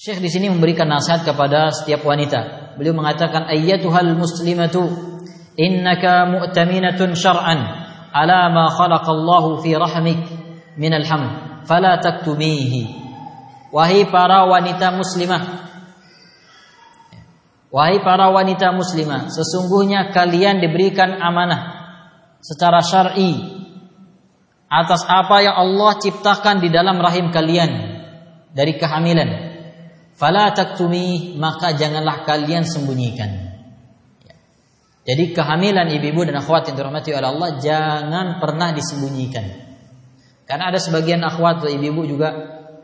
Syekh di sini memberikan nasihat kepada setiap wanita. Beliau mengatakan ayyatuhal muslimatu innaka mu'taminatun syar'an ala ma khalaqallahu fi rahmik min alham fala taktumihi. Wahai para wanita muslimah Wahai para wanita muslimah, sesungguhnya kalian diberikan amanah secara syar'i atas apa yang Allah ciptakan di dalam rahim kalian dari kehamilan. Fala taktumi, maka janganlah kalian sembunyikan. Jadi kehamilan ibu-ibu dan akhwat yang dirahmati oleh Allah jangan pernah disembunyikan. Karena ada sebagian akhwat atau ibu-ibu juga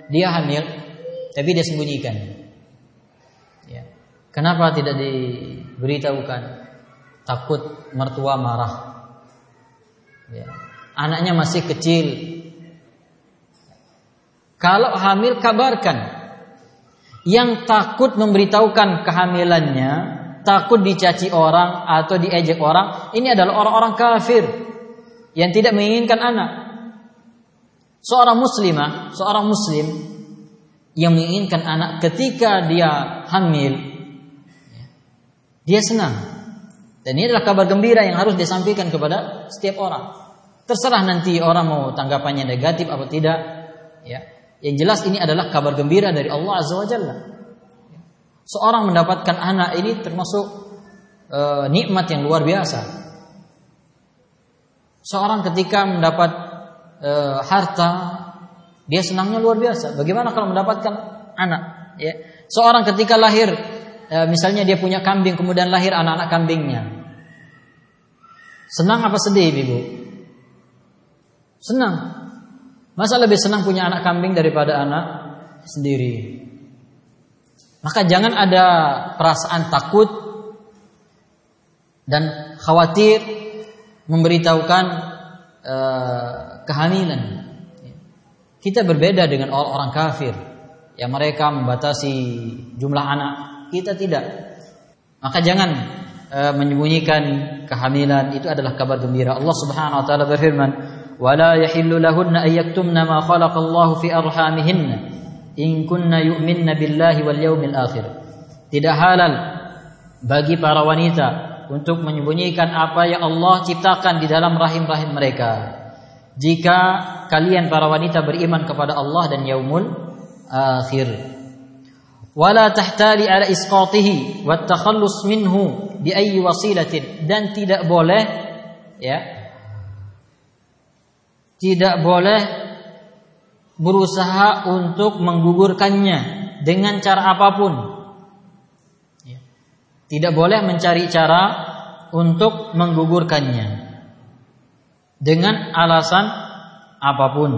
dia hamil tapi dia sembunyikan. Kenapa tidak diberitahukan? Takut mertua marah. Ya. Anaknya masih kecil. Kalau hamil kabarkan. Yang takut memberitahukan kehamilannya, takut dicaci orang atau diejek orang, ini adalah orang-orang kafir yang tidak menginginkan anak. Seorang muslimah, seorang muslim yang menginginkan anak ketika dia hamil, dia senang. Dan ini adalah kabar gembira yang harus disampaikan kepada setiap orang. Terserah nanti orang mau tanggapannya negatif atau tidak. Ya. Yang jelas ini adalah kabar gembira dari Allah Azza wa Jalla. Seorang mendapatkan anak ini termasuk uh, nikmat yang luar biasa. Seorang ketika mendapat uh, harta, dia senangnya luar biasa. Bagaimana kalau mendapatkan anak? Ya. Seorang ketika lahir e, misalnya dia punya kambing kemudian lahir anak-anak kambingnya. Senang apa sedih ibu? Senang. Masa lebih senang punya anak kambing daripada anak sendiri? Maka jangan ada perasaan takut dan khawatir memberitahukan e, kehamilan. Kita berbeda dengan orang-orang kafir yang mereka membatasi jumlah anak kita tidak. Maka jangan e, menyembunyikan kehamilan itu adalah kabar gembira. Allah Subhanahu wa taala berfirman, "Wala yahillu lahunna ay yaktumna ma khalaqallahu fi arhamihinna in kunna yu'minna billahi wal yawmil akhir." Tidak halal bagi para wanita untuk menyembunyikan apa yang Allah ciptakan di dalam rahim-rahim mereka. Jika kalian para wanita beriman kepada Allah dan yaumul akhir wala tahtali ala isqatihi wa takhallus minhu bi ayyi wasilatin dan tidak boleh ya tidak boleh berusaha untuk menggugurkannya dengan cara apa pun ya. tidak boleh mencari cara untuk menggugurkannya dengan alasan apa pun